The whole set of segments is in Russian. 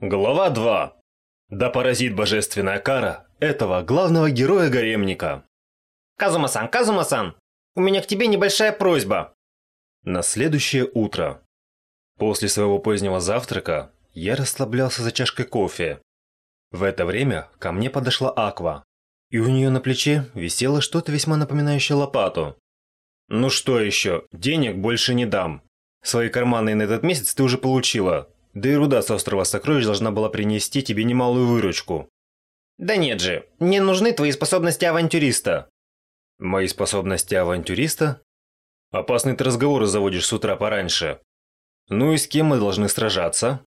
Глава 2. Да поразит божественная кара этого главного героя гаремника. Казума-сан, Казума-сан, у меня к тебе небольшая просьба. На следующее утро. После своего позднего завтрака я расслаблялся за чашкой кофе. В это время ко мне подошла Аква, и у нее на плече висело что-то весьма напоминающее лопату. Ну что еще, денег больше не дам. Свои карманы на этот месяц ты уже получила, да и руда с острова Сокровищ должна была принести тебе немалую выручку. Да нет же, мне нужны твои способности авантюриста. Мои способности авантюриста? Опасный ты разговоры заводишь с утра пораньше. Ну и с кем мы должны сражаться?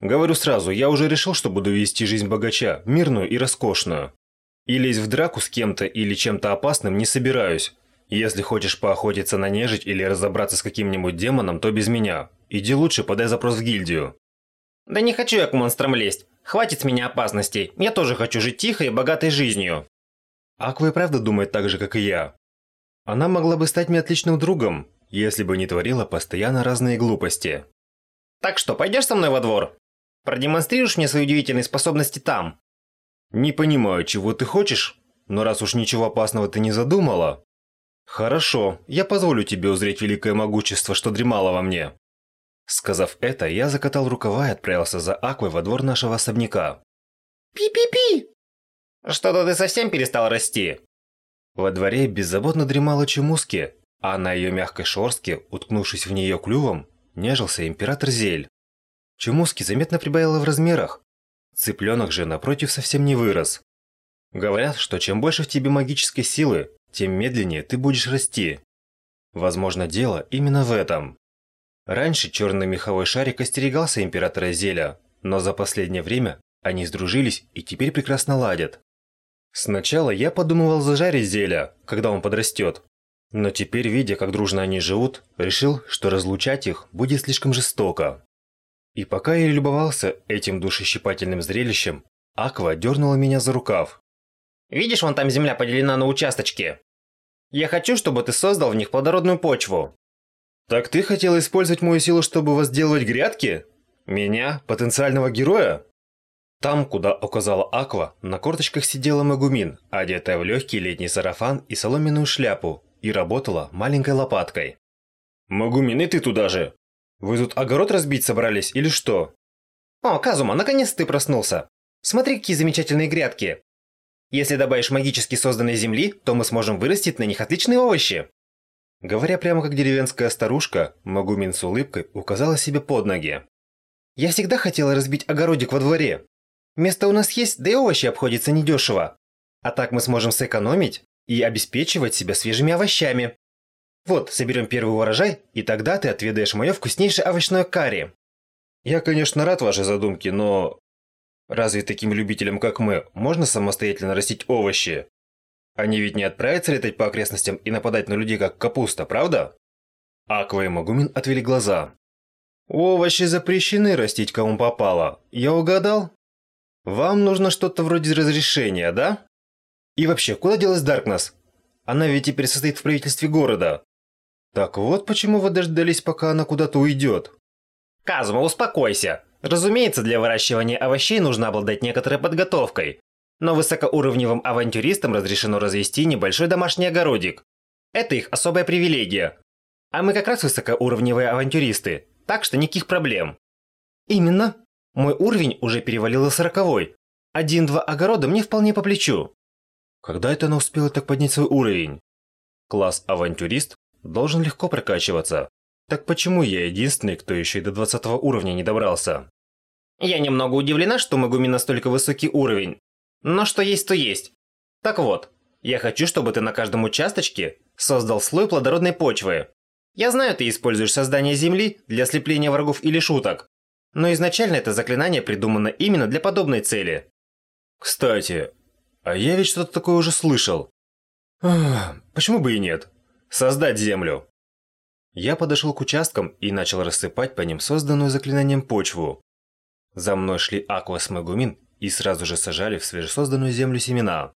Говорю сразу, я уже решил, что буду вести жизнь богача, мирную и роскошную. И лезть в драку с кем-то или чем-то опасным не собираюсь. Если хочешь поохотиться на нежить или разобраться с каким-нибудь демоном, то без меня. Иди лучше подай запрос в гильдию. Да не хочу я к монстрам лезть. Хватит с меня опасностей. Я тоже хочу жить тихой и богатой жизнью. Аква и правда думает так же, как и я. Она могла бы стать мне отличным другом, если бы не творила постоянно разные глупости. Так что, пойдешь со мной во двор? Продемонстрируешь мне свои удивительные способности там? Не понимаю, чего ты хочешь, но раз уж ничего опасного ты не задумала... Хорошо, я позволю тебе узреть великое могущество, что дремало во мне. Сказав это, я закатал рукава и отправился за Аквой во двор нашего особняка. Пи-пи-пи! Что-то ты совсем перестал расти. Во дворе беззаботно дремала Чемуски, а на ее мягкой шорстке, уткнувшись в нее клювом, нежился император Зель. Чемуски заметно прибавила в размерах. Цыпленок же, напротив, совсем не вырос. Говорят, что чем больше в тебе магической силы, тем медленнее ты будешь расти. Возможно, дело именно в этом. Раньше черный меховой шарик остерегался императора Зеля, но за последнее время они сдружились и теперь прекрасно ладят. Сначала я подумывал зажарить Зеля, когда он подрастет. Но теперь, видя, как дружно они живут, решил, что разлучать их будет слишком жестоко. И пока я любовался этим душещипательным зрелищем, Аква дернула меня за рукав. Видишь, вон там земля поделена на участочки. Я хочу, чтобы ты создал в них плодородную почву. Так ты хотел использовать мою силу, чтобы возделывать грядки? Меня, потенциального героя? Там, куда указала Аква, на корточках сидела Магумин, одетая в легкий летний сарафан и соломенную шляпу, и работала маленькой лопаткой. Магумин, и ты туда же! Вы тут огород разбить собрались или что? О, Казума, наконец ты проснулся. Смотри, какие замечательные грядки. Если добавишь магически созданной земли, то мы сможем вырастить на них отличные овощи. Говоря прямо как деревенская старушка, Магумин с улыбкой указала себе под ноги. «Я всегда хотела разбить огородик во дворе. Место у нас есть, да и овощи обходятся недешево. А так мы сможем сэкономить и обеспечивать себя свежими овощами. Вот, соберем первый урожай, и тогда ты отведаешь мое вкуснейшее овощное карри». «Я, конечно, рад вашей задумке, но... Разве таким любителям, как мы, можно самостоятельно растить овощи? Они ведь не отправятся летать по окрестностям и нападать на людей, как капуста, правда? Аква и Магумин отвели глаза. Овощи запрещены растить кому попало. Я угадал? Вам нужно что-то вроде разрешения, да? И вообще, куда делась Даркнесс? Она ведь теперь состоит в правительстве города. Так вот почему вы дождались, пока она куда-то уйдет. Казума, успокойся. Разумеется, для выращивания овощей нужно обладать некоторой подготовкой, но высокоуровневым авантюристам разрешено развести небольшой домашний огородик. Это их особая привилегия. А мы как раз высокоуровневые авантюристы, так что никаких проблем. Именно. Мой уровень уже перевалил за сороковой. Один-два огорода мне вполне по плечу. Когда это она успела так поднять свой уровень? Класс авантюрист должен легко прокачиваться. Так почему я единственный, кто еще и до 20 уровня не добрался? Я немного удивлена, что Магуми настолько высокий уровень, но что есть, то есть. Так вот, я хочу, чтобы ты на каждом участочке создал слой плодородной почвы. Я знаю, ты используешь создание земли для ослепления врагов или шуток, но изначально это заклинание придумано именно для подобной цели. Кстати, а я ведь что-то такое уже слышал. Почему бы и нет? Создать землю. Я подошел к участкам и начал рассыпать по ним созданную заклинанием почву. За мной шли Аква с Магумин и сразу же сажали в свежесозданную землю семена.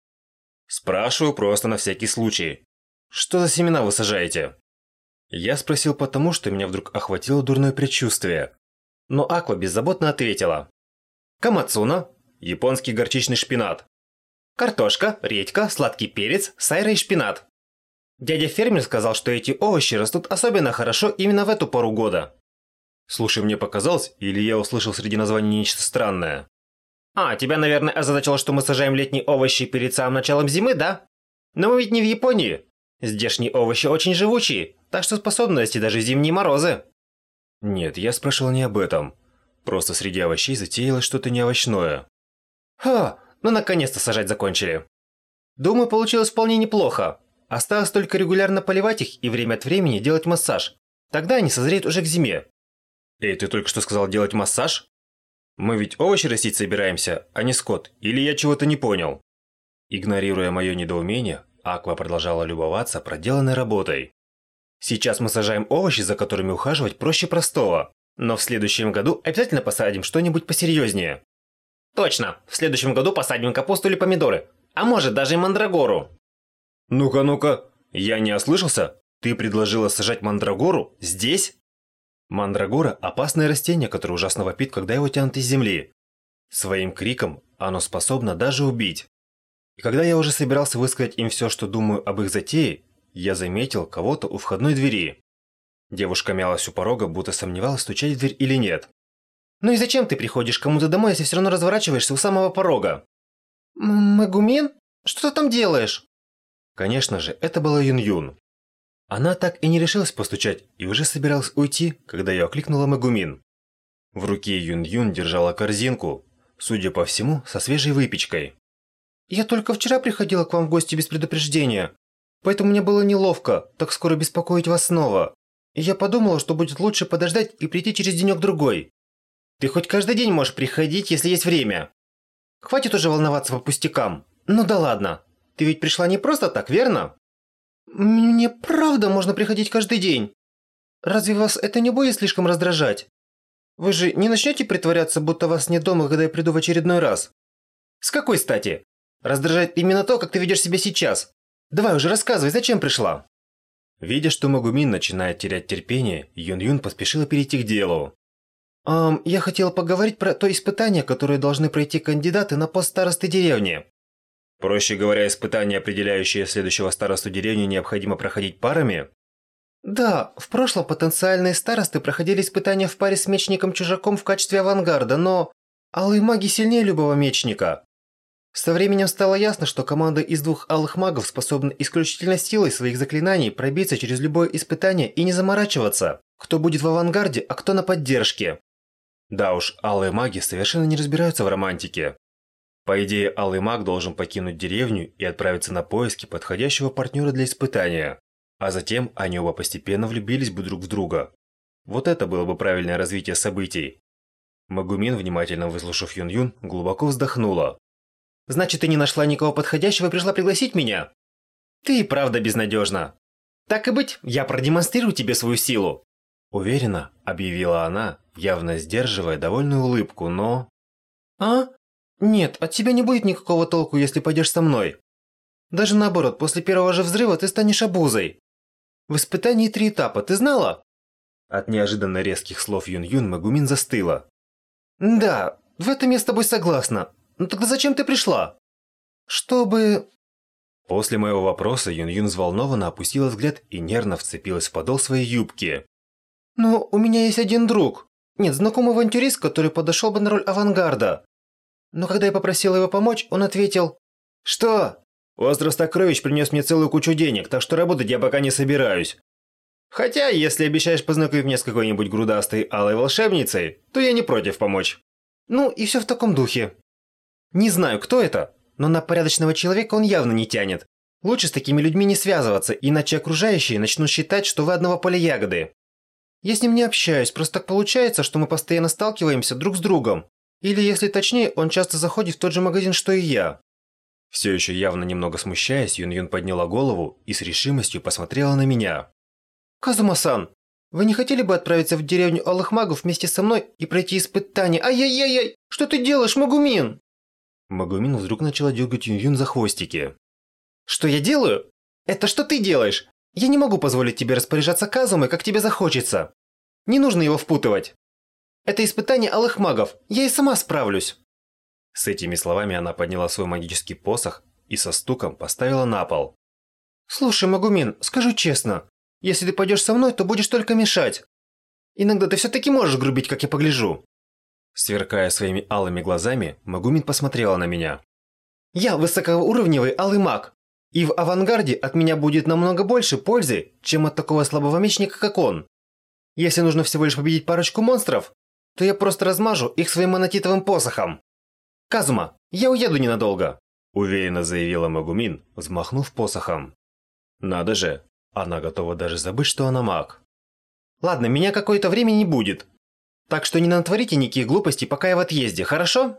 Спрашиваю просто на всякий случай. Что за семена вы сажаете? Я спросил потому, что меня вдруг охватило дурное предчувствие. Но Аква беззаботно ответила. камацуна, японский горчичный шпинат, картошка, редька, сладкий перец, сайра и шпинат. Дядя фермер сказал, что эти овощи растут особенно хорошо именно в эту пору года. Слушай, мне показалось, или я услышал среди названий нечто странное? А, тебя, наверное, озадачило, что мы сажаем летние овощи перед самым началом зимы, да? Но мы ведь не в Японии. Здешние овощи очень живучие, так что способны расти даже зимние морозы. Нет, я спрашивал не об этом. Просто среди овощей затеялось что-то не овощное. Ха, ну наконец-то сажать закончили. Думаю, получилось вполне неплохо. Осталось только регулярно поливать их и время от времени делать массаж. Тогда они созреют уже к зиме. Эй, ты только что сказал делать массаж? Мы ведь овощи растить собираемся, а не скот. Или я чего-то не понял? Игнорируя мое недоумение, Аква продолжала любоваться проделанной работой. Сейчас мы сажаем овощи, за которыми ухаживать проще простого. Но в следующем году обязательно посадим что-нибудь посерьезнее. Точно, в следующем году посадим капусту или помидоры. А может даже и мандрагору. Ну-ка, ну-ка, я не ослышался? Ты предложила сажать мандрагору здесь? Мандрагора – опасное растение, которое ужасно вопит, когда его тянут из земли. Своим криком оно способно даже убить. И когда я уже собирался высказать им все, что думаю об их затее, я заметил кого-то у входной двери. Девушка мялась у порога, будто сомневалась, стучать в дверь или нет. «Ну и зачем ты приходишь кому-то домой, если все равно разворачиваешься у самого порога?» «Магумин? Что ты там делаешь?» Конечно же, это была Юн-Юн. Она так и не решилась постучать и уже собиралась уйти, когда ее окликнула Магумин. В руке Юн-Юн держала корзинку, судя по всему, со свежей выпечкой. «Я только вчера приходила к вам в гости без предупреждения, поэтому мне было неловко так скоро беспокоить вас снова. И я подумала, что будет лучше подождать и прийти через денек-другой. Ты хоть каждый день можешь приходить, если есть время. Хватит уже волноваться по пустякам. Ну да ладно. Ты ведь пришла не просто так, верно?» «Мне правда можно приходить каждый день? Разве вас это не будет слишком раздражать? Вы же не начнете притворяться, будто вас нет дома, когда я приду в очередной раз? С какой стати? Раздражает именно то, как ты ведешь себя сейчас. Давай уже рассказывай, зачем пришла?» Видя, что Магумин начинает терять терпение, Юн-Юн поспешила перейти к делу. «Эм, я хотела поговорить про то испытание, которое должны пройти кандидаты на пост старосты деревни. Проще говоря, испытания, определяющие следующего старосту деревни, необходимо проходить парами? Да, в прошлом потенциальные старосты проходили испытания в паре с мечником-чужаком в качестве авангарда, но... Алые маги сильнее любого мечника. Со временем стало ясно, что команда из двух алых магов способна исключительно силой своих заклинаний пробиться через любое испытание и не заморачиваться, кто будет в авангарде, а кто на поддержке. Да уж, алые маги совершенно не разбираются в романтике. По идее, Алый Маг должен покинуть деревню и отправиться на поиски подходящего партнера для испытания. А затем они оба постепенно влюбились бы друг в друга. Вот это было бы правильное развитие событий. Магумин, внимательно выслушав Юн-Юн, глубоко вздохнула. «Значит, ты не нашла никого подходящего и пришла пригласить меня? Ты и правда безнадежна. Так и быть, я продемонстрирую тебе свою силу». Уверенно, объявила она, явно сдерживая довольную улыбку, но... «А? Нет, от тебя не будет никакого толку, если пойдешь со мной. Даже наоборот, после первого же взрыва ты станешь обузой. В испытании три этапа, ты знала? От неожиданно резких слов Юн-Юн Магумин застыла. Да, в этом я с тобой согласна. Но тогда зачем ты пришла? Чтобы... После моего вопроса Юн-Юн взволнованно опустила взгляд и нервно вцепилась в подол своей юбки. Но у меня есть один друг. Нет, знакомый авантюрист, который подошел бы на роль авангарда. Но когда я попросил его помочь, он ответил «Что? Остров Сокровищ принес мне целую кучу денег, так что работать я пока не собираюсь. Хотя, если обещаешь познакомить меня с какой-нибудь грудастой алой волшебницей, то я не против помочь. Ну и все в таком духе. Не знаю, кто это, но на порядочного человека он явно не тянет. Лучше с такими людьми не связываться, иначе окружающие начнут считать, что вы одного поля ягоды. Я с ним не общаюсь, просто так получается, что мы постоянно сталкиваемся друг с другом. Или, если точнее, он часто заходит в тот же магазин, что и я. Все еще явно немного смущаясь, Юн-Юн подняла голову и с решимостью посмотрела на меня. «Казума-сан, вы не хотели бы отправиться в деревню Алых Магов вместе со мной и пройти испытание? Ай-яй-яй-яй! Что ты делаешь, Магумин?» Магумин вдруг начала дергать Юн-Юн за хвостики. «Что я делаю? Это что ты делаешь? Я не могу позволить тебе распоряжаться Казумой, как тебе захочется. Не нужно его впутывать. Это испытание алых магов. Я и сама справлюсь. С этими словами она подняла свой магический посох и со стуком поставила на пол. «Слушай, Магумин, скажу честно, если ты пойдешь со мной, то будешь только мешать. Иногда ты все-таки можешь грубить, как я погляжу». Сверкая своими алыми глазами, Магумин посмотрела на меня. «Я высокоуровневый алый маг, и в авангарде от меня будет намного больше пользы, чем от такого слабого мечника, как он. Если нужно всего лишь победить парочку монстров, то я просто размажу их своим монотитовым посохом. Казума, я уеду ненадолго», – уверенно заявила Магумин, взмахнув посохом. Надо же, она готова даже забыть, что она маг. «Ладно, меня какое-то время не будет. Так что не натворите никаких глупостей, пока я в отъезде, хорошо?»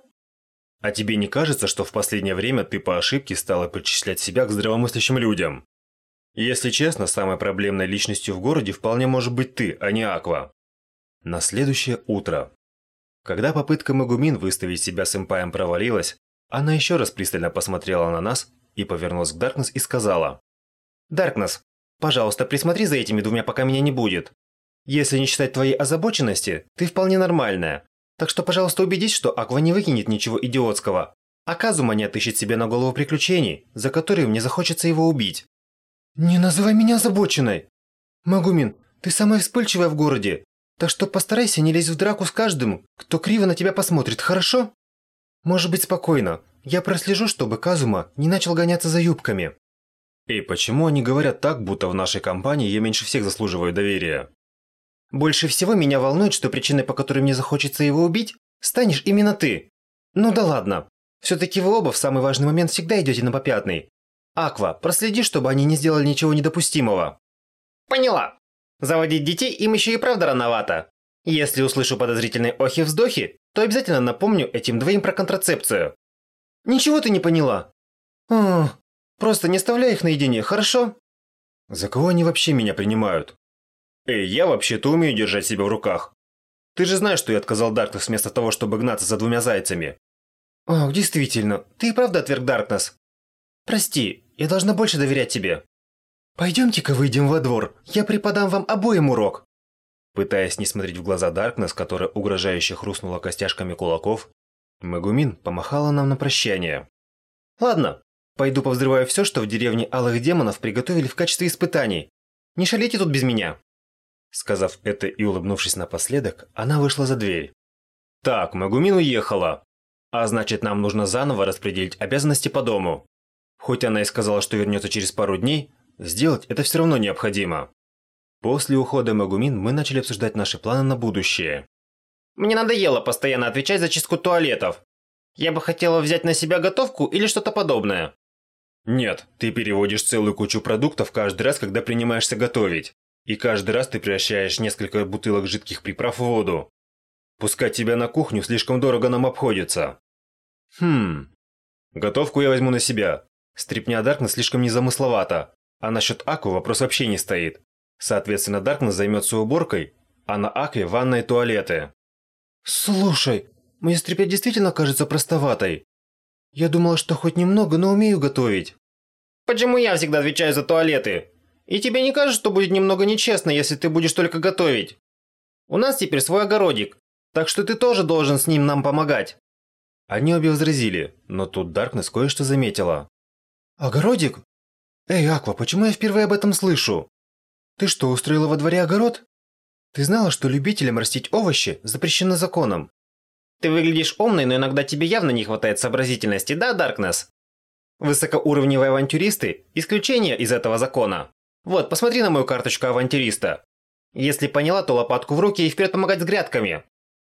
А тебе не кажется, что в последнее время ты по ошибке стала причислять себя к здравомыслящим людям? Если честно, самой проблемной личностью в городе вполне может быть ты, а не Аква. На следующее утро. Когда попытка Магумин выставить себя сэмпаем провалилась, она еще раз пристально посмотрела на нас и повернулась к Даркнесс и сказала. «Даркнесс, пожалуйста, присмотри за этими двумя, пока меня не будет. Если не считать твоей озабоченности, ты вполне нормальная. Так что, пожалуйста, убедись, что Аква не выкинет ничего идиотского. А Казума не отыщет себе на голову приключений, за которые мне захочется его убить». «Не называй меня озабоченной! Магумин, ты самая вспыльчивая в городе, так что постарайся не лезть в драку с каждым, кто криво на тебя посмотрит, хорошо? Может быть спокойно, я прослежу, чтобы Казума не начал гоняться за юбками». «Эй, почему они говорят так, будто в нашей компании я меньше всех заслуживаю доверия?» «Больше всего меня волнует, что причиной, по которой мне захочется его убить, станешь именно ты. Ну да ладно. Все-таки вы оба в самый важный момент всегда идете на попятный. Аква, проследи, чтобы они не сделали ничего недопустимого». «Поняла. Заводить детей им еще и правда рановато. Если услышу подозрительные охи-вздохи, то обязательно напомню этим двоим про контрацепцию». «Ничего ты не поняла?» «Ох, просто не оставляй их наедине, хорошо?» «За кого они вообще меня принимают?» «Эй, я вообще-то умею держать себя в руках. Ты же знаешь, что я отказал Даркнесс вместо того, чтобы гнаться за двумя зайцами». «Ох, действительно, ты и правда отверг Даркнесс. Прости, я должна больше доверять тебе. Пойдемте-ка выйдем во двор, я преподам вам обоим урок. Пытаясь не смотреть в глаза Даркнесс, которая угрожающе хрустнула костяшками кулаков, Магумин помахала нам на прощание. Ладно, пойду повзрываю все, что в деревне Алых Демонов приготовили в качестве испытаний. Не шалите тут без меня. Сказав это и улыбнувшись напоследок, она вышла за дверь. Так, Магумин уехала. А значит, нам нужно заново распределить обязанности по дому. Хоть она и сказала, что вернется через пару дней, сделать это все равно необходимо. После ухода Магумин мы начали обсуждать наши планы на будущее. Мне надоело постоянно отвечать за чистку туалетов. Я бы хотела взять на себя готовку или что-то подобное. Нет, ты переводишь целую кучу продуктов каждый раз, когда принимаешься готовить. И каждый раз ты превращаешь несколько бутылок жидких приправ в воду. Пускать тебя на кухню слишком дорого нам обходится. Хм. Готовку я возьму на себя. Стрипня Даркнесс слишком незамысловата, а насчет Аку вопрос вообще не стоит. Соответственно, Даркнесс займется уборкой, а на Аке ванной и туалеты. Слушай, моя стрипня действительно кажется простоватой. Я думала, что хоть немного, но умею готовить. Почему я всегда отвечаю за туалеты? И тебе не кажется, что будет немного нечестно, если ты будешь только готовить? У нас теперь свой огородик, так что ты тоже должен с ним нам помогать. Они обе возразили, но тут Даркнесс кое-что заметила. «Огородик? Эй, Аква, почему я впервые об этом слышу? Ты что, устроила во дворе огород? Ты знала, что любителям растить овощи запрещено законом?» «Ты выглядишь умной, но иногда тебе явно не хватает сообразительности, да, Даркнесс? Высокоуровневые авантюристы – исключение из этого закона. Вот, посмотри на мою карточку авантюриста. Если поняла, то лопатку в руки и вперед помогать с грядками.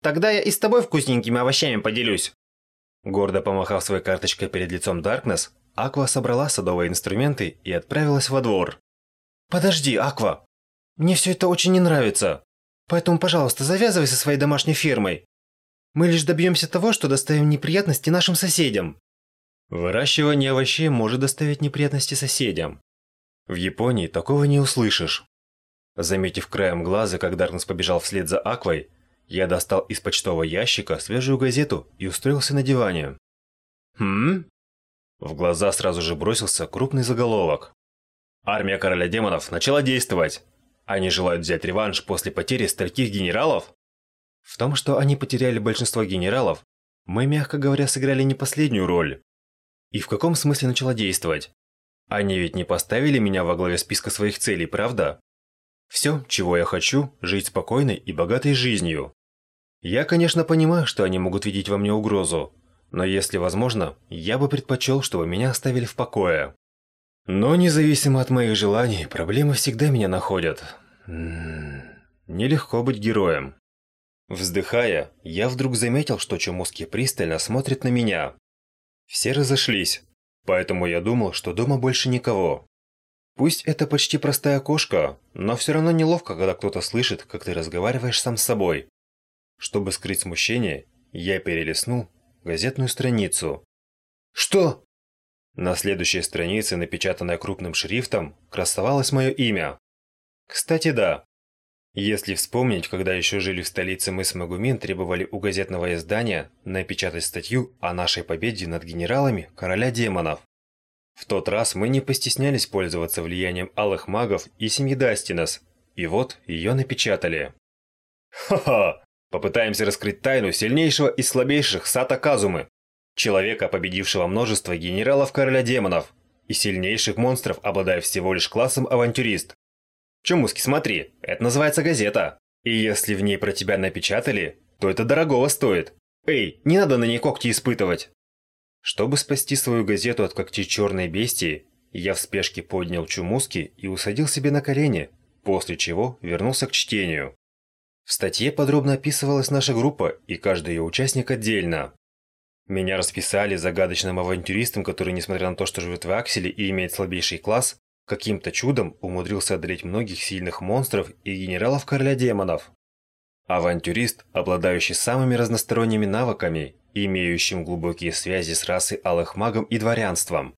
Тогда я и с тобой вкусненькими овощами поделюсь». Гордо помахав своей карточкой перед лицом Даркнесс, Аква собрала садовые инструменты и отправилась во двор. «Подожди, Аква! Мне все это очень не нравится. Поэтому, пожалуйста, завязывай со своей домашней фермой. Мы лишь добьемся того, что доставим неприятности нашим соседям». Выращивание овощей может доставить неприятности соседям. В Японии такого не услышишь. Заметив краем глаза, как Даркнесс побежал вслед за Аквой, я достал из почтового ящика свежую газету и устроился на диване. Хм? В глаза сразу же бросился крупный заголовок. Армия короля демонов начала действовать. Они желают взять реванш после потери стольких генералов? В том, что они потеряли большинство генералов, Мы, мягко говоря, сыграли не последнюю роль. И в каком смысле начала действовать? Они ведь не поставили меня во главе списка своих целей, правда? Все, чего я хочу, жить спокойной и богатой жизнью. Я, конечно, понимаю, что они могут видеть во мне угрозу, но если возможно, я бы предпочел, чтобы меня оставили в покое. Но независимо от моих желаний, проблемы всегда меня находят. М-м, нелегко быть героем. Вздыхая, я вдруг заметил, что Чумуски пристально смотрит на меня. Все разошлись, поэтому я думал, что дома больше никого. Пусть это почти простая кошка, но все равно неловко, когда кто-то слышит, как ты разговариваешь сам с собой. Чтобы скрыть смущение, я перелистнул газетную страницу. «Что?» На следующей странице, напечатанной крупным шрифтом, красовалось мое имя. Кстати, да. Если вспомнить, когда еще жили в столице мы с Магумин требовали у газетного издания напечатать статью о нашей победе над генералами короля демонов. В тот раз мы не постеснялись пользоваться влиянием алых магов и семьи Дастинас, и вот ее напечатали. Ха-ха! Попытаемся раскрыть тайну сильнейшего из слабейших Сата Казумы, человека, победившего множество генералов короля демонов и сильнейших монстров, обладая всего лишь классом авантюрист. Чумуски, смотри, это называется газета. И если в ней про тебя напечатали, то это дорогого стоит. Эй, не надо на ней когти испытывать. Чтобы спасти свою газету от когтей черной бестии, я в спешке поднял Чумуски и усадил себе на колени, после чего вернулся к чтению. В статье подробно описывалась наша группа и каждый ее участник отдельно. Меня расписали загадочным авантюристом, который, несмотря на то, что живет в Акселе и имеет слабейший класс, каким-то чудом умудрился одолеть многих сильных монстров и генералов короля демонов. Авантюрист, обладающий самыми разносторонними навыками имеющим глубокие связи с расой алых магом и дворянством.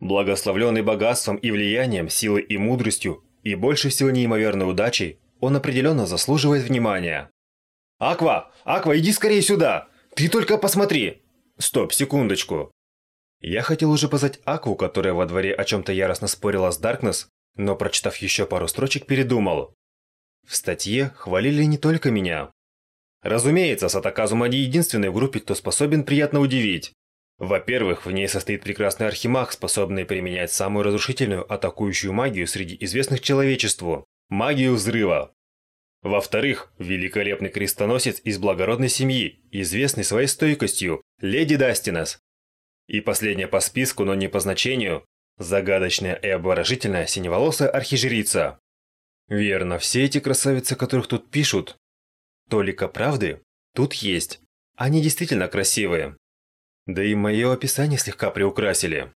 Благословленный богатством и влиянием, силой и мудростью, и больше всего неимоверной удачей, он определенно заслуживает внимания. «Аква! Аква, иди скорее сюда! Ты только посмотри!» «Стоп, секундочку!» Я хотел уже позвать Акву, которая во дворе о чем-то яростно спорила с Даркнесс, но, прочитав еще пару строчек, передумал. В статье хвалили не только меня. Разумеется, Сатаказума не единственный в группе, кто способен приятно удивить. Во-первых, в ней состоит прекрасный архимаг, способный применять самую разрушительную атакующую магию среди известных человечеству магию взрыва. Во-вторых, великолепный крестоносец из благородной семьи, известный своей стойкостью, леди Дастинес. И последняя по списку, но не по значению, загадочная и обворожительная синеволосая архижрица. Верно, все эти красавицы, которых тут пишут, толика правды тут есть. Они действительно красивые. Да и мое описание слегка приукрасили.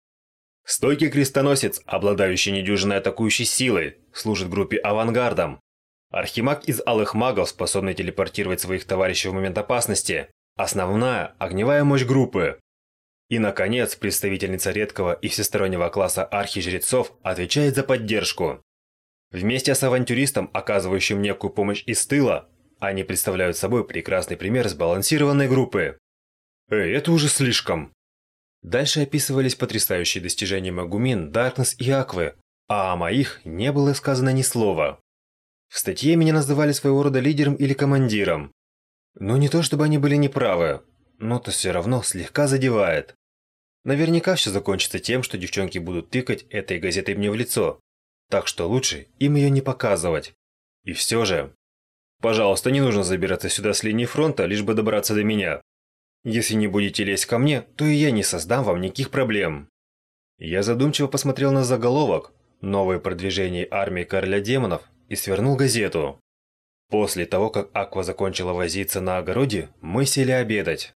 Стойкий крестоносец, обладающий недюжиной атакующей силой, служит группе авангардом. Архимаг из алых магов, способный телепортировать своих товарищей в момент опасности. Основная огневая мощь группы. И, наконец, представительница редкого и всестороннего класса архижрецов отвечает за поддержку. Вместе с авантюристом, оказывающим некую помощь из тыла, они представляют собой прекрасный пример сбалансированной группы. Эй, это уже слишком. Дальше описывались потрясающие достижения Магумин, Даркнесс и Аквы, а о моих не было сказано ни слова. В статье меня называли своего рода лидером или командиром. Ну не то чтобы они были неправы, но то все равно слегка задевает. Наверняка все закончится тем, что девчонки будут тыкать этой газетой мне в лицо. Так что лучше им ее не показывать. И все же... Пожалуйста, не нужно забираться сюда с линии фронта, лишь бы добраться до меня. Если не будете лезть ко мне, то и я не создам вам никаких проблем. Я задумчиво посмотрел на заголовок «Новое продвижение армии короля демонов» и свернул газету. После того, как Аква закончила возиться на огороде, мы сели обедать.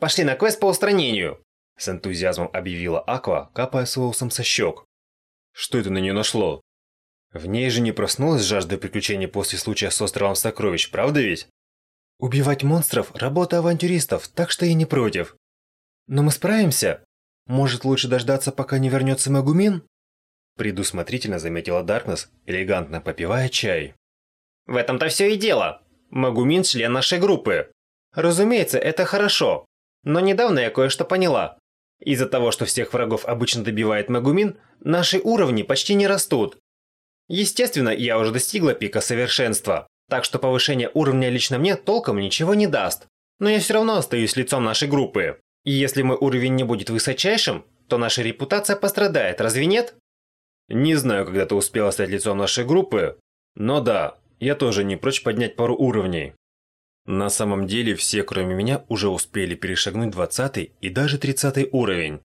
«Пошли на квест по устранению!» С энтузиазмом объявила Аква, капая соусом со щек. Что это на нее нашло? В ней же не проснулась жажда приключений после случая с островом Сокровищ, правда ведь? Убивать монстров – работа авантюристов, так что я не против. Но мы справимся? Может, лучше дождаться, пока не вернется Магумин? Предусмотрительно заметила Даркнесс, элегантно попивая чай. В этом-то все и дело. Магумин – член нашей группы. Разумеется, это хорошо. Но недавно я кое-что поняла. Из-за того, что всех врагов обычно добивает Магумин, наши уровни почти не растут. Естественно, я уже достигла пика совершенства. Так что повышение уровня лично мне толком ничего не даст. Но я все равно остаюсь лицом нашей группы. И если мой уровень не будет высочайшим, то наша репутация пострадает, разве нет? Не знаю, когда ты успела стать лицом нашей группы, но да, я тоже не прочь поднять пару уровней. На самом деле все, кроме меня, уже успели перешагнуть 20 и даже 30 уровень.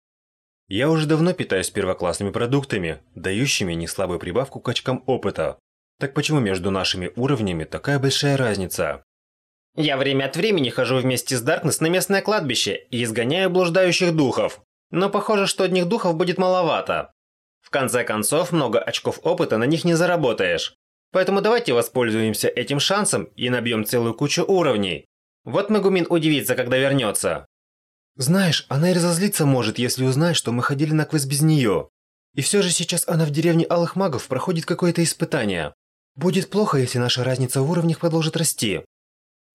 Я уже давно питаюсь первоклассными продуктами, дающими неслабую прибавку к очкам опыта. Так почему между нашими уровнями такая большая разница? Я время от времени хожу вместе с Даркнесс на местное кладбище и изгоняю блуждающих духов. Но похоже, что одних духов будет маловато. В конце концов, много очков опыта на них не заработаешь. Поэтому давайте воспользуемся этим шансом и набьем целую кучу уровней. Вот Магумин удивится, когда вернется. Знаешь, она и разозлиться может, если узнает, что мы ходили на квест без нее. И все же сейчас она в деревне Алых Магов проходит какое-то испытание. Будет плохо, если наша разница в уровнях продолжит расти.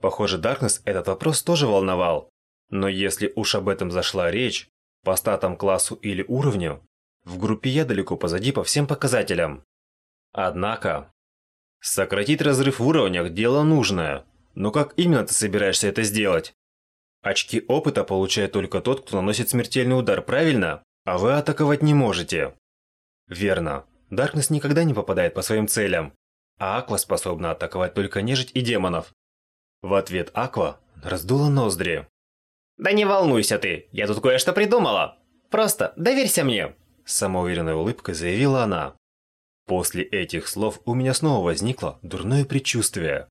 Похоже, Даркнесс этот вопрос тоже волновал. Но если уж об этом зашла речь, по статам, классу или уровню, в группе я далеко позади по всем показателям. Однако, Сократить разрыв в уровнях – дело нужное. Но как именно ты собираешься это сделать? Очки опыта получает только тот, кто наносит смертельный удар, правильно? А вы атаковать не можете. Верно. Даркнесс никогда не попадает по своим целям. А Аква способна атаковать только нежить и демонов. В ответ Аква раздула ноздри. «Да не волнуйся ты, я тут кое-что придумала. Просто доверься мне!» С самоуверенной улыбкой заявила она. После этих слов у меня снова возникло дурное предчувствие.